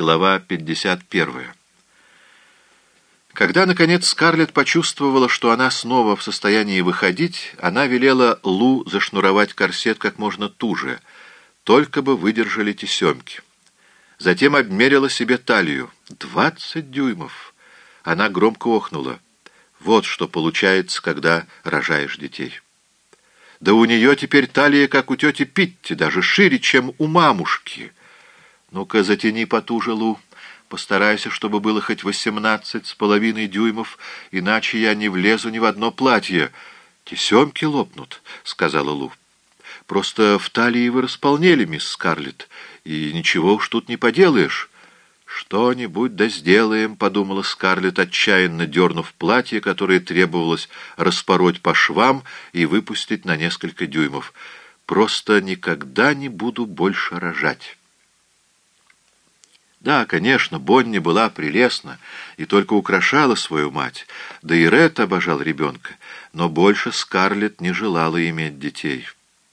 Глава 51. Когда, наконец, Скарлетт почувствовала, что она снова в состоянии выходить, она велела Лу зашнуровать корсет как можно туже, только бы выдержали тесемки. Затем обмерила себе талию. Двадцать дюймов! Она громко охнула. Вот что получается, когда рожаешь детей. Да у нее теперь талия, как у тети Питти, даже шире, чем у мамушки — «Ну-ка, затяни потуже, Лу. Постарайся, чтобы было хоть восемнадцать с половиной дюймов, иначе я не влезу ни в одно платье. Тесемки лопнут», — сказала Лу. «Просто в талии вы располнели, мисс Скарлетт, и ничего уж тут не поделаешь». «Что-нибудь да сделаем», — подумала Скарлетт, отчаянно дернув платье, которое требовалось распороть по швам и выпустить на несколько дюймов. «Просто никогда не буду больше рожать». Да, конечно, Бонни была прелестна и только украшала свою мать, да и Ред обожал ребенка, но больше Скарлетт не желала иметь детей.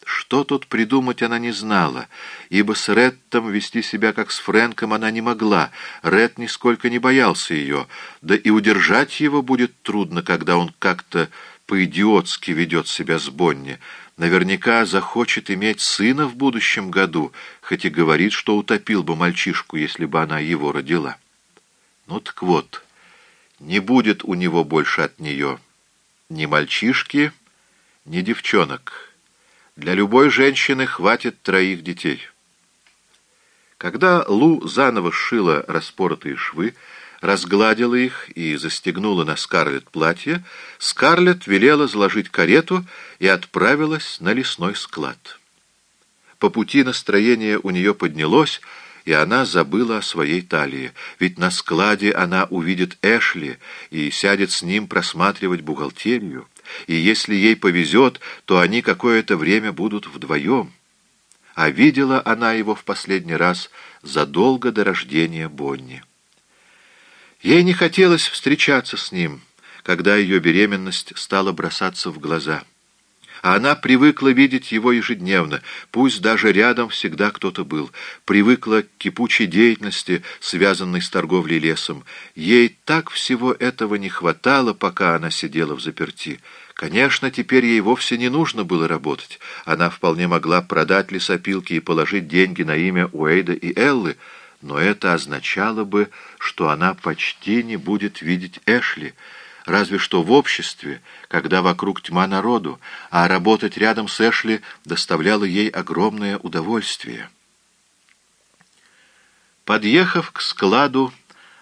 Что тут придумать она не знала, ибо с Реттом вести себя как с Фрэнком она не могла, Ред нисколько не боялся ее, да и удержать его будет трудно, когда он как-то по-идиотски ведет себя с Бонни, Наверняка захочет иметь сына в будущем году, хоть и говорит, что утопил бы мальчишку, если бы она его родила. Ну так вот, не будет у него больше от нее ни мальчишки, ни девчонок. Для любой женщины хватит троих детей. Когда Лу заново сшила распоротые швы, разгладила их и застегнула на Скарлетт платье, Скарлетт велела заложить карету и отправилась на лесной склад. По пути настроение у нее поднялось, и она забыла о своей талии, ведь на складе она увидит Эшли и сядет с ним просматривать бухгалтерию, и если ей повезет, то они какое-то время будут вдвоем. А видела она его в последний раз задолго до рождения Бонни. Ей не хотелось встречаться с ним, когда ее беременность стала бросаться в глаза. А она привыкла видеть его ежедневно, пусть даже рядом всегда кто-то был, привыкла к кипучей деятельности, связанной с торговлей лесом. Ей так всего этого не хватало, пока она сидела в заперти. Конечно, теперь ей вовсе не нужно было работать. Она вполне могла продать лесопилки и положить деньги на имя Уэйда и Эллы, но это означало бы, что она почти не будет видеть Эшли, разве что в обществе, когда вокруг тьма народу, а работать рядом с Эшли доставляло ей огромное удовольствие. Подъехав к складу,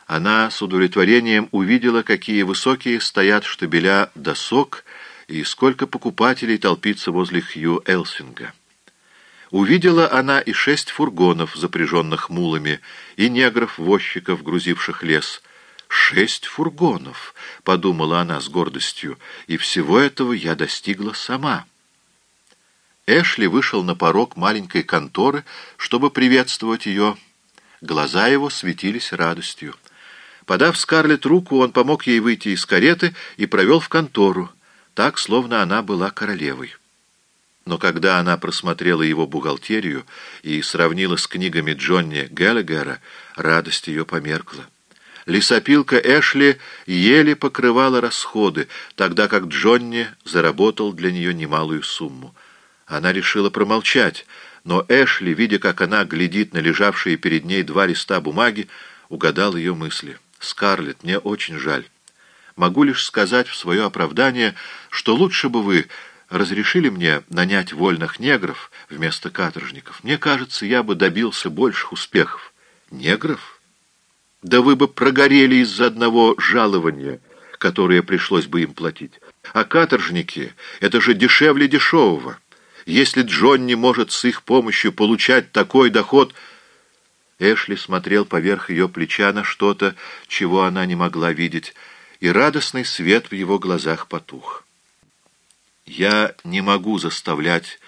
она с удовлетворением увидела, какие высокие стоят штабеля досок и сколько покупателей толпится возле Хью Элсинга. Увидела она и шесть фургонов, запряженных мулами, и негров-возчиков, грузивших лес. «Шесть фургонов», — подумала она с гордостью, — «и всего этого я достигла сама». Эшли вышел на порог маленькой конторы, чтобы приветствовать ее. Глаза его светились радостью. Подав Скарлетт руку, он помог ей выйти из кареты и провел в контору, так, словно она была королевой. Но когда она просмотрела его бухгалтерию и сравнила с книгами Джонни Геллигера, радость ее померкла. Лесопилка Эшли еле покрывала расходы, тогда как Джонни заработал для нее немалую сумму. Она решила промолчать, но Эшли, видя, как она глядит на лежавшие перед ней два листа бумаги, угадал ее мысли. «Скарлетт, мне очень жаль. Могу лишь сказать в свое оправдание, что лучше бы вы разрешили мне нанять вольных негров вместо каторжников, мне кажется, я бы добился больших успехов. Негров? Да вы бы прогорели из-за одного жалования, которое пришлось бы им платить. А каторжники — это же дешевле дешевого. Если Джонни может с их помощью получать такой доход... Эшли смотрел поверх ее плеча на что-то, чего она не могла видеть, и радостный свет в его глазах потух. Я не могу заставлять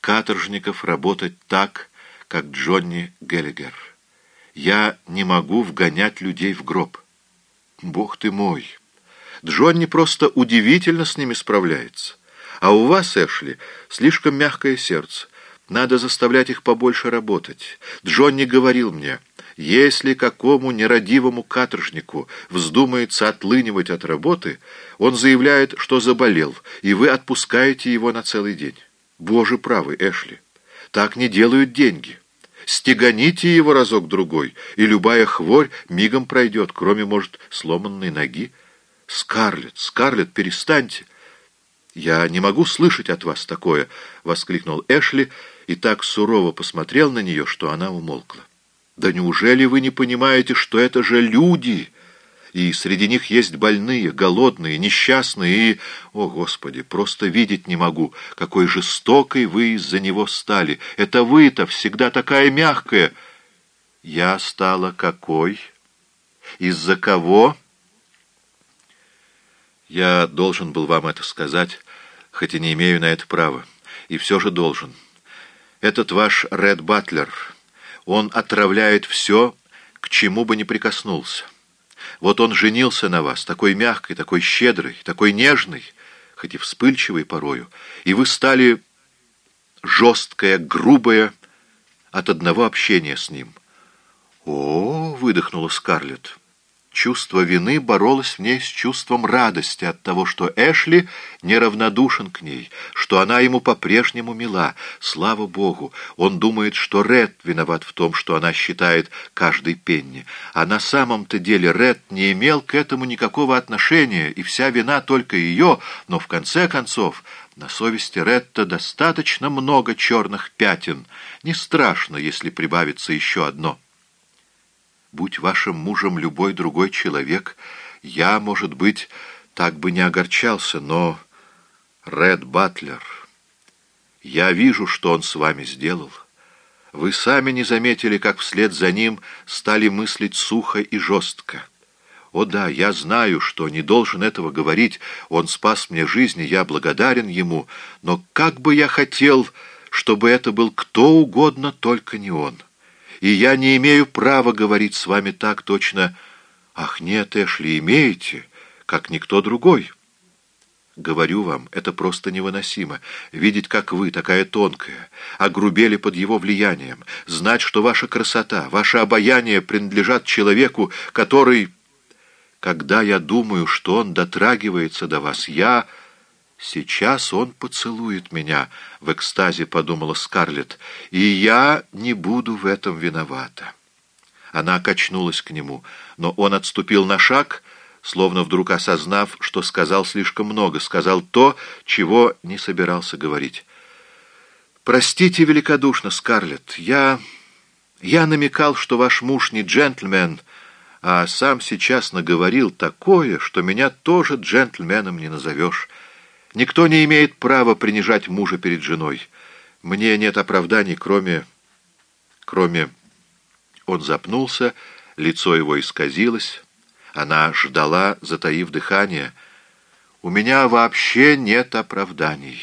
каторжников работать так, как Джонни Геллигер. Я не могу вгонять людей в гроб. Бог ты мой! Джонни просто удивительно с ними справляется. А у вас, Эшли, слишком мягкое сердце. Надо заставлять их побольше работать. Джонни говорил мне, Если какому нерадивому каторжнику вздумается отлынивать от работы, он заявляет, что заболел, и вы отпускаете его на целый день. Боже правый, Эшли, так не делают деньги. Стеганите его разок-другой, и любая хворь мигом пройдет, кроме, может, сломанной ноги. Скарлетт, Скарлетт, перестаньте. «Я не могу слышать от вас такое!» — воскликнул Эшли и так сурово посмотрел на нее, что она умолкла. «Да неужели вы не понимаете, что это же люди?» и среди них есть больные, голодные, несчастные, и... О, Господи, просто видеть не могу, какой жестокой вы из-за него стали. Это вы-то всегда такая мягкая. Я стала какой? Из-за кого? Я должен был вам это сказать, хоть и не имею на это права. И все же должен. Этот ваш Ред Батлер, он отравляет все, к чему бы ни прикоснулся. Вот он женился на вас, такой мягкой, такой щедрой, такой нежной, хоть и вспыльчивой порою, и вы стали жесткая, грубая от одного общения с ним. «О!» — выдохнула Скарлетт. Чувство вины боролось в ней с чувством радости от того, что Эшли неравнодушен к ней, что она ему по-прежнему мила. Слава Богу, он думает, что Ред виноват в том, что она считает каждый пенни. А на самом-то деле Ред не имел к этому никакого отношения, и вся вина только ее, но в конце концов... На совести Ретта достаточно много черных пятен. Не страшно, если прибавится еще одно. Будь вашим мужем любой другой человек, я, может быть, так бы не огорчался, но... Ред Батлер, я вижу, что он с вами сделал. Вы сами не заметили, как вслед за ним стали мыслить сухо и жестко. О да, я знаю, что не должен этого говорить, он спас мне жизнь, и я благодарен ему, но как бы я хотел, чтобы это был кто угодно, только не он» и я не имею права говорить с вами так точно. Ах, нет, Эшли, имеете, как никто другой. Говорю вам, это просто невыносимо. Видеть, как вы, такая тонкая, огрубели под его влиянием, знать, что ваша красота, ваше обаяние принадлежат человеку, который... Когда я думаю, что он дотрагивается до вас, я... «Сейчас он поцелует меня», — в экстазе подумала Скарлетт, — «и я не буду в этом виновата». Она качнулась к нему, но он отступил на шаг, словно вдруг осознав, что сказал слишком много, сказал то, чего не собирался говорить. «Простите великодушно, Скарлетт, я... я намекал, что ваш муж не джентльмен, а сам сейчас наговорил такое, что меня тоже джентльменом не назовешь». Никто не имеет права принижать мужа перед женой. Мне нет оправданий, кроме... кроме... Он запнулся, лицо его исказилось. Она ждала, затаив дыхание. «У меня вообще нет оправданий».